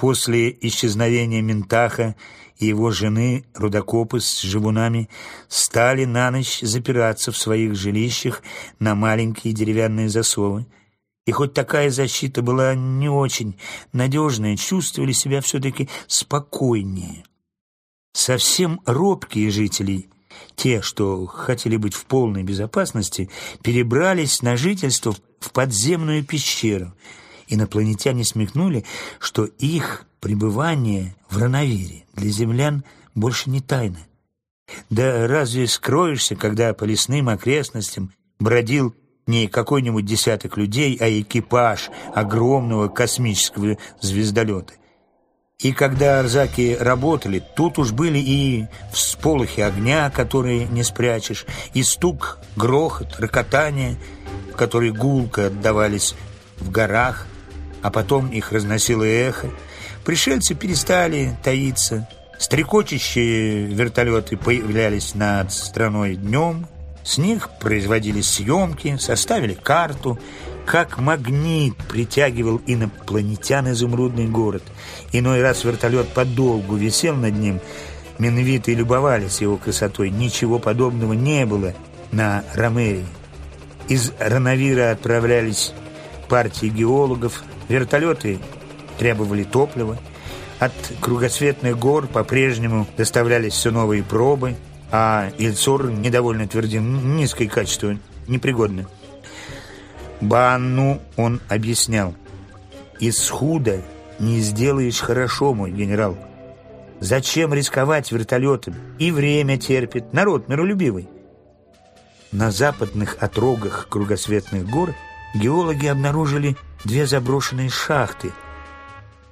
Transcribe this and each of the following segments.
После исчезновения Ментаха и его жены, рудокопы с живунами, стали на ночь запираться в своих жилищах на маленькие деревянные засовы. И хоть такая защита была не очень надежная, чувствовали себя все-таки спокойнее. Совсем робкие жители, те, что хотели быть в полной безопасности, перебрались на жительство в подземную пещеру. Инопланетяне смекнули, что их пребывание в Рановире для землян больше не тайна. Да разве скроешься, когда по лесным окрестностям бродил не какой-нибудь десяток людей, а экипаж огромного космического звездолета? И когда арзаки работали, тут уж были и всполохи огня, которые не спрячешь, и стук, грохот, рокотание, которые гулко отдавались в горах, а потом их разносило эхо. Пришельцы перестали таиться. Стрекочущие вертолеты появлялись над страной днем. С них производились съемки, составили карту. Как магнит притягивал инопланетян изумрудный город. Иной раз вертолет подолгу висел над ним. Минвиты любовались его красотой. Ничего подобного не было на Ромерии. Из Рановира отправлялись партии геологов, вертолеты требовали топлива. От кругосветных гор по-прежнему доставлялись все новые пробы, а Ильцур недовольно твердил низкое качество, непригодно. Банну он объяснял. «Из худа не сделаешь хорошо, мой генерал. Зачем рисковать вертолетом? И время терпит, народ миролюбивый». На западных отрогах кругосветных гор геологи обнаружили две заброшенные шахты,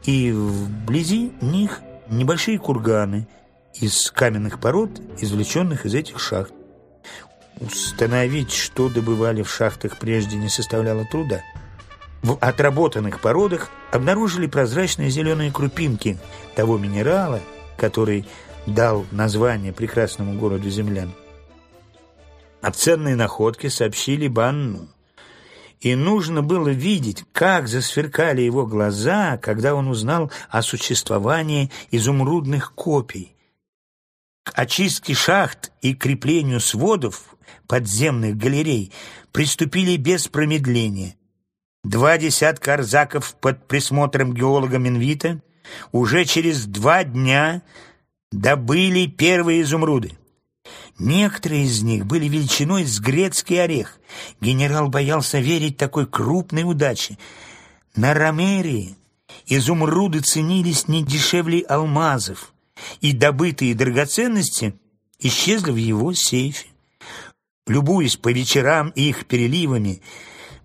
и вблизи них небольшие курганы из каменных пород, извлеченных из этих шахт. Установить, что добывали в шахтах прежде, не составляло труда. В отработанных породах обнаружили прозрачные зеленые крупинки того минерала, который дал название прекрасному городу землян. О ценной находке сообщили Банну. И нужно было видеть, как засверкали его глаза, когда он узнал о существовании изумрудных копий. К очистке шахт и креплению сводов подземных галерей приступили без промедления. Два десятка арзаков под присмотром геолога Минвита уже через два дня добыли первые изумруды. Некоторые из них были величиной с грецкий орех. Генерал боялся верить такой крупной удаче. На Ромерии изумруды ценились не дешевле алмазов, и добытые драгоценности исчезли в его сейфе. Любуясь по вечерам их переливами,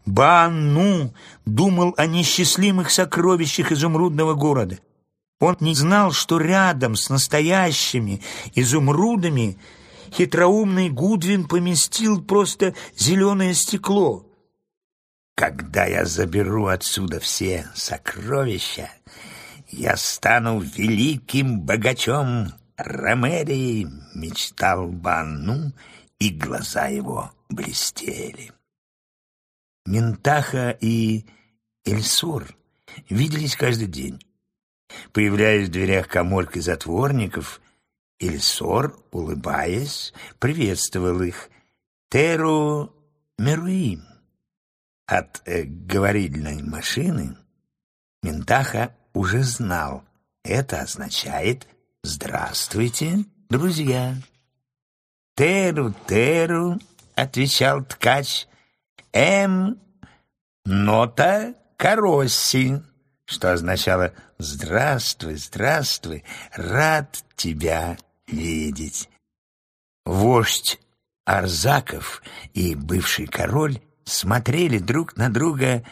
Банну думал о несчастливых сокровищах изумрудного города. Он не знал, что рядом с настоящими изумрудами – хитроумный Гудвин поместил просто зеленое стекло. «Когда я заберу отсюда все сокровища, я стану великим богачом Ромерии», — мечтал Банну, и глаза его блестели. Ментаха и Эльсур виделись каждый день. Появляясь в дверях коморки затворников, Ильсор, улыбаясь, приветствовал их. «Теру Меруим». От э, говорильной машины Ментаха уже знал. Это означает «Здравствуйте, друзья». «Теру, теру», — отвечал ткач, «эм, нота каросси» что означало «Здравствуй, здравствуй, рад тебя видеть». Вождь Арзаков и бывший король смотрели друг на друга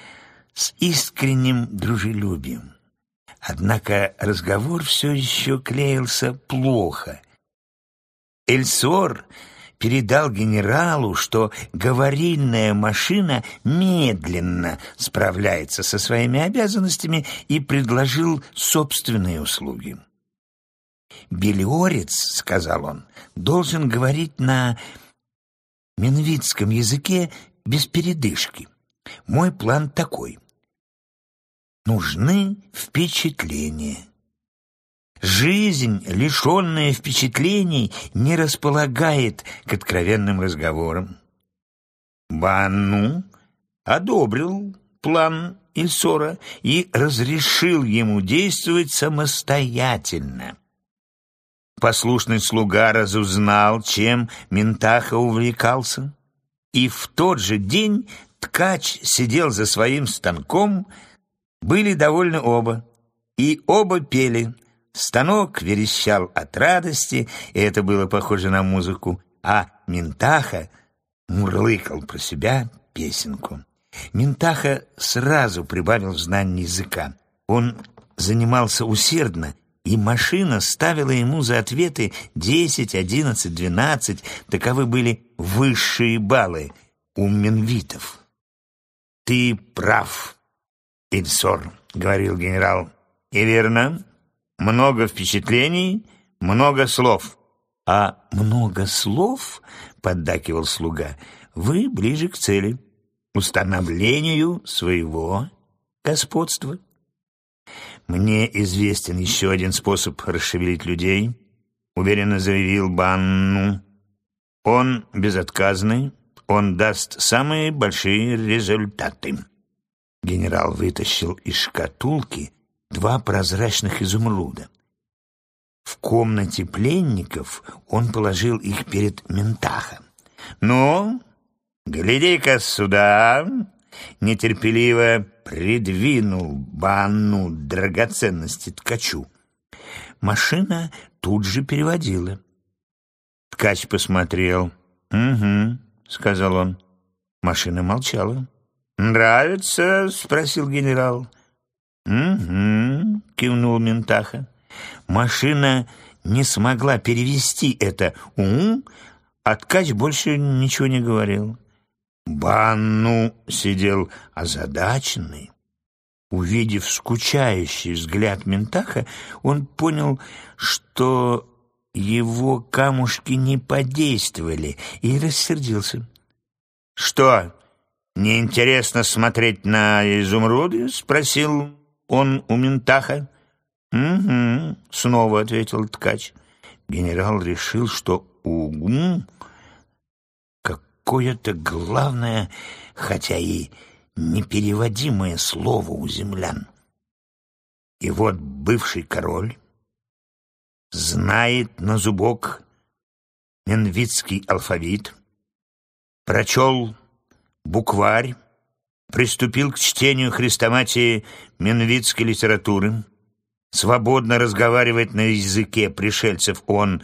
с искренним дружелюбием. Однако разговор все еще клеился плохо. Эльсор передал генералу, что говорильная машина медленно справляется со своими обязанностями и предложил собственные услуги. «Белиорец, — сказал он, — должен говорить на минвитском языке без передышки. Мой план такой. нужны впечатления. Жизнь, лишенная впечатлений, не располагает к откровенным разговорам. Банну одобрил план Ильсора и разрешил ему действовать самостоятельно. Послушный слуга разузнал, чем Ментаха увлекался, и в тот же день ткач сидел за своим станком, были довольны оба, и оба пели. Станок верещал от радости, и это было похоже на музыку, а Ментаха мурлыкал про себя песенку. Ментаха сразу прибавил знаний языка. Он занимался усердно, и машина ставила ему за ответы десять, одиннадцать, двенадцать. Таковы были высшие баллы у менвитов. «Ты прав, Ильсор», — говорил генерал. «И верно, много впечатлений, много слов». «А много слов, — поддакивал слуга, — вы ближе к цели» установлению своего господства. Мне известен еще один способ расшевелить людей, уверенно заявил Банну. Он безотказный, он даст самые большие результаты. Генерал вытащил из шкатулки два прозрачных изумруда. В комнате пленников он положил их перед Ментахом. «Ну, «Гляди-ка сюда!» Нетерпеливо придвинул банну драгоценности ткачу. Машина тут же переводила. Ткач посмотрел. «Угу», — сказал он. Машина молчала. «Нравится?» — спросил генерал. «Угу», — кивнул Ментаха. Машина не смогла перевести это «у», а ткач больше ничего не говорил. Банну сидел озадаченный. Увидев скучающий взгляд Ментаха, он понял, что его камушки не подействовали, и рассердился. «Что, неинтересно смотреть на изумруды?» — спросил он у Ментаха. «Угу», — снова ответил ткач. Генерал решил, что угу какое-то главное, хотя и непереводимое слово у землян. И вот бывший король знает на зубок менвицкий алфавит, прочел букварь, приступил к чтению хрестоматии менвицкой литературы, свободно разговаривает на языке пришельцев он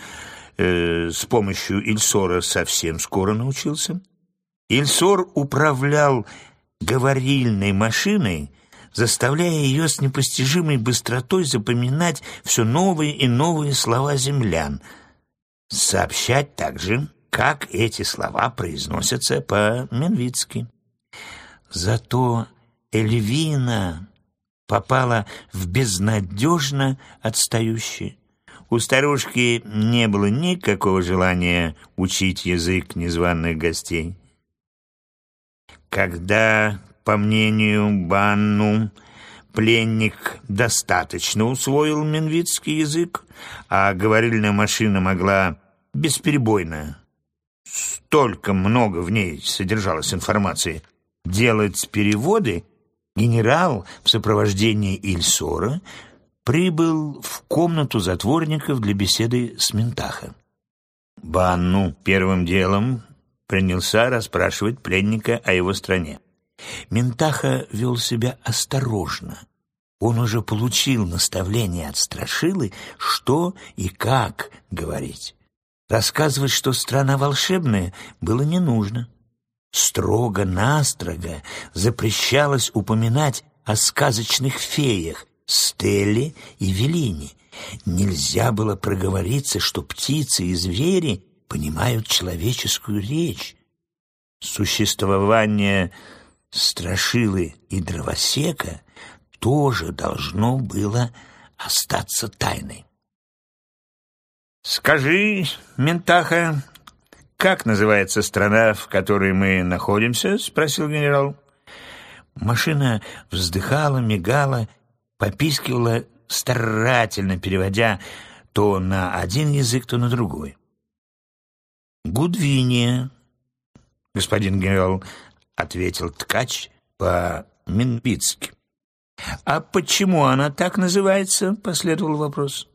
э, с помощью Ильсора совсем скоро научился. Ильсор управлял говорильной машиной, заставляя ее с непостижимой быстротой запоминать все новые и новые слова землян, сообщать также, как эти слова произносятся по-менвицки. Зато Эльвина попала в безнадежно отстающие у старушки не было никакого желания учить язык незваных гостей. Когда, по мнению Банну, пленник достаточно усвоил менвицкий язык, а говорильная машина могла бесперебойно, столько много в ней содержалось информации, делать переводы, генерал в сопровождении Ильсора прибыл в комнату затворников для беседы с Ментаха. Банну первым делом принялся расспрашивать пленника о его стране. Ментаха вел себя осторожно. Он уже получил наставление от Страшилы, что и как говорить. Рассказывать, что страна волшебная, было не нужно. Строго-настрого запрещалось упоминать о сказочных феях, Стелле и Велине. Нельзя было проговориться, что птицы и звери понимают человеческую речь. Существование страшилы и дровосека тоже должно было остаться тайной. «Скажи, Ментаха, как называется страна, в которой мы находимся?» — спросил генерал. Машина вздыхала, мигала попискивала старательно, переводя то на один язык, то на другой. «Гудвиния», господин генерал, — ответил ткач по-минбитски. «А почему она так называется?» — последовал вопрос.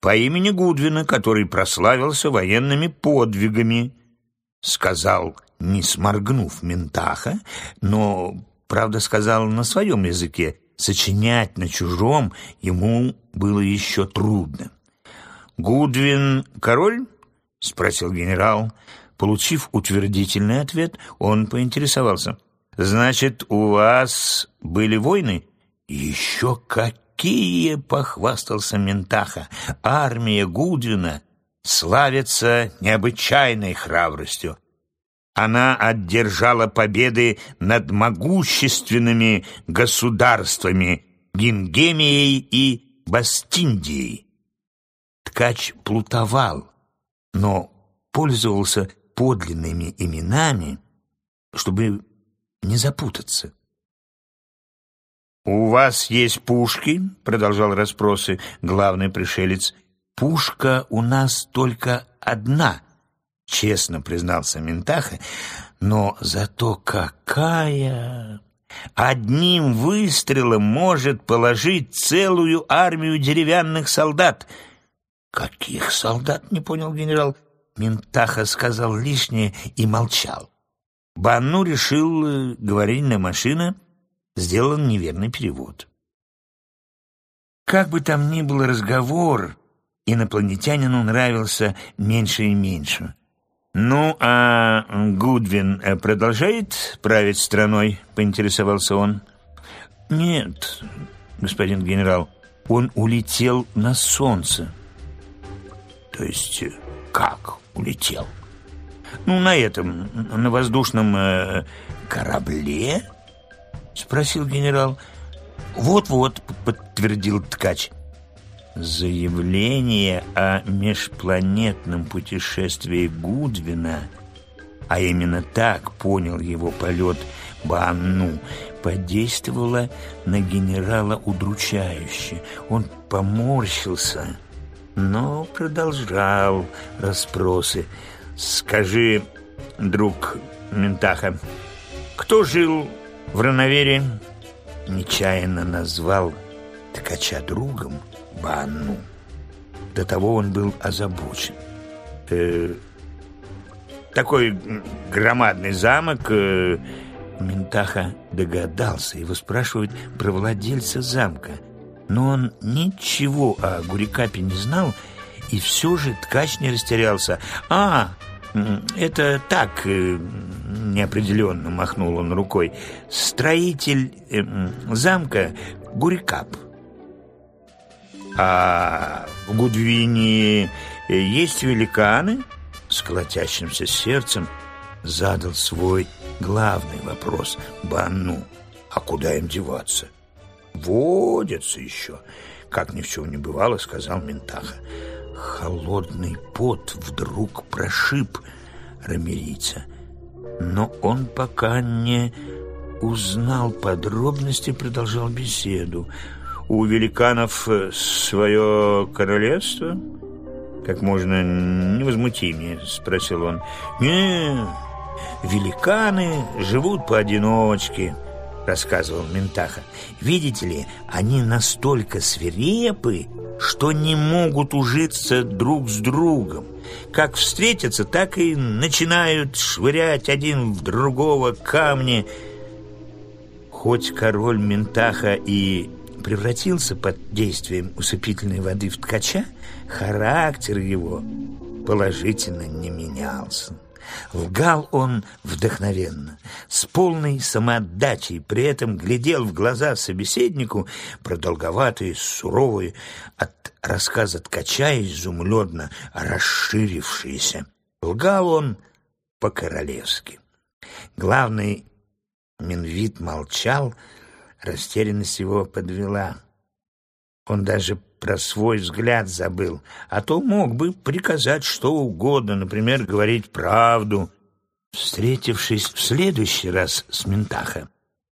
«По имени Гудвина, который прославился военными подвигами», — сказал, не сморгнув Ментаха, но, правда, сказал на своем языке. Сочинять на чужом ему было еще трудно. «Гудвин король?» — спросил генерал. Получив утвердительный ответ, он поинтересовался. «Значит, у вас были войны?» «Еще какие!» — похвастался Ментаха. «Армия Гудвина славится необычайной храбростью. Она одержала победы над могущественными государствами Гингемией и Бастиндией. Ткач плутовал, но пользовался подлинными именами, чтобы не запутаться. «У вас есть пушки?» — продолжал расспросы главный пришелец. «Пушка у нас только одна», — честно признался Ментаха, «но зато какая...» Одним выстрелом может положить целую армию деревянных солдат. «Каких солдат?» — не понял генерал. Ментаха сказал лишнее и молчал. Банну решил, э, говорильная машина, сделан неверный перевод. Как бы там ни был разговор, инопланетянину нравился меньше и меньше. «Ну, а Гудвин э, продолжает править страной?» — поинтересовался он. «Нет, господин генерал, он улетел на солнце». «То есть э, как?» улетел. Ну, на этом, на воздушном э, корабле? Спросил генерал. Вот-вот, подтвердил ткач. Заявление о межпланетном путешествии Гудвина, а именно так понял его полет Банну, подействовало на генерала удручающе. Он поморщился но продолжал расспросы. «Скажи, друг Ментаха, кто жил в Рановере?» Нечаянно назвал ткача другом Банну. До того он был озабочен. Э, такой громадный замок... Э, Ментаха догадался, его спрашивают про владельца замка — но он ничего о Гурикапе не знал, и все же ткач не растерялся. «А, это так, э, неопределенно махнул он рукой. Строитель э, замка Гурикап». «А в Гудвине э, есть великаны?» С колотящимся сердцем задал свой главный вопрос Банну. «А куда им деваться?» водятся еще, как ни в чем не бывало, сказал Ментаха. Холодный пот вдруг прошиб рамерийца, но он пока не узнал подробности, продолжал беседу. У великанов свое королевство? Как можно невозмутимее, спросил он. Не, великаны живут поодиночке, рассказывал Ментаха. «Видите ли, они настолько свирепы, что не могут ужиться друг с другом. Как встретятся, так и начинают швырять один в другого камни. Хоть король Ментаха и превратился под действием усыпительной воды в ткача, характер его положительно не менялся. Лгал он вдохновенно, с полной самоотдачей, при этом глядел в глаза собеседнику, продолговатые, суровые, от рассказа ткача изумленно расширившиеся. Лгал он по-королевски. Главный Минвит молчал, растерянность его подвела. Он даже про свой взгляд забыл, а то мог бы приказать что угодно, например, говорить правду. Встретившись в следующий раз с Ментаха,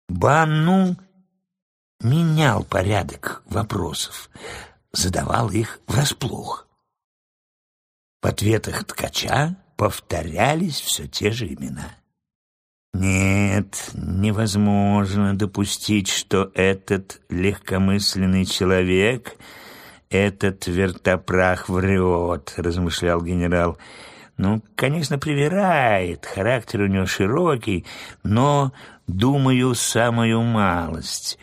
Банну менял порядок вопросов, задавал их врасплох. В ответах ткача повторялись все те же имена. Нет, невозможно допустить, что этот легкомысленный человек, этот вертопрах врет, размышлял генерал. Ну, конечно, привирает, характер у него широкий, но, думаю, самую малость.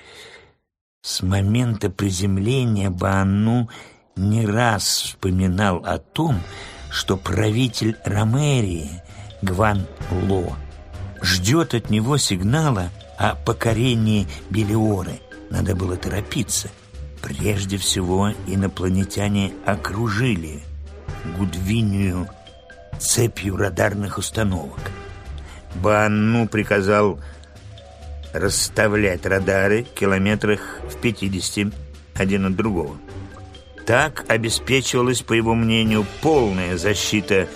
С момента приземления Банну не раз вспоминал о том, что правитель Ромерии, Гван Ло, ждет от него сигнала о покорении Белиоры. Надо было торопиться. Прежде всего инопланетяне окружили Гудвинию цепью радарных установок. Банну приказал расставлять радары в километрах в 50 один от другого. Так обеспечивалась, по его мнению, полная защита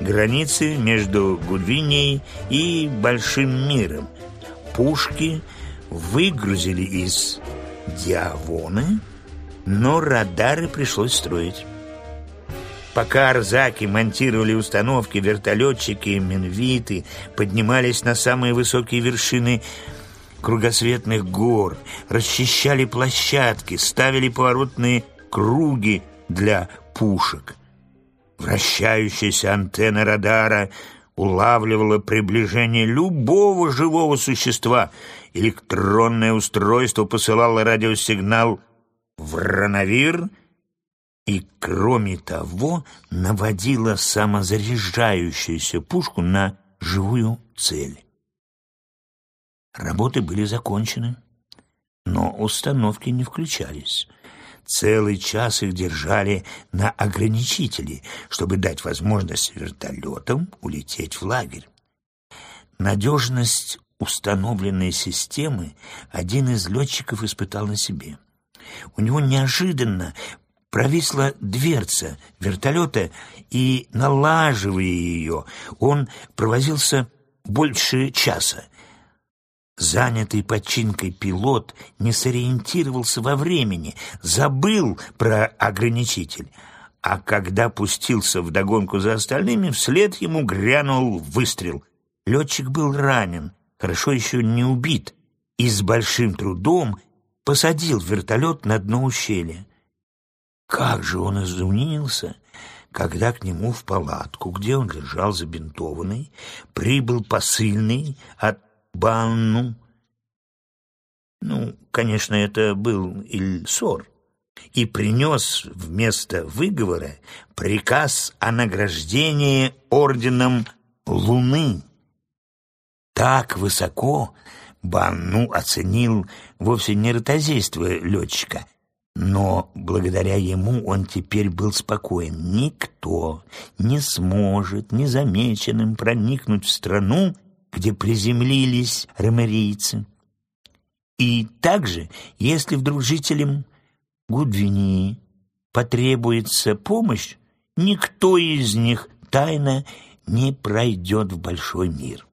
границы между Гудвинией и Большим миром. Пушки выгрузили из Диавоны, но радары пришлось строить. Пока арзаки монтировали установки, вертолетчики минвиты поднимались на самые высокие вершины кругосветных гор, расчищали площадки, ставили поворотные круги для пушек. Вращающаяся антенна радара улавливала приближение любого живого существа. Электронное устройство посылало радиосигнал в Рановир и, кроме того, наводило самозаряжающуюся пушку на живую цель. Работы были закончены, но установки не включались. Целый час их держали на ограничителе, чтобы дать возможность вертолетам улететь в лагерь. Надежность установленной системы один из летчиков испытал на себе. У него неожиданно провисла дверца вертолета, и, налаживая ее, он провозился больше часа. Занятый починкой пилот не сориентировался во времени, забыл про ограничитель. А когда пустился в догонку за остальными, вслед ему грянул выстрел. Летчик был ранен, хорошо еще не убит, и с большим трудом посадил вертолет на дно ущелья. Как же он изумился, когда к нему в палатку, где он лежал забинтованный, прибыл посыльный от Банну. Ну, конечно, это был Ильсор. И принес вместо выговора приказ о награждении орденом Луны. Так высоко Банну оценил вовсе не ротозейство летчика, но благодаря ему он теперь был спокоен. Никто не сможет незамеченным проникнуть в страну, где приземлились ромерийцы. И также, если вдруг жителям Гудвинии потребуется помощь, никто из них тайно не пройдет в большой мир.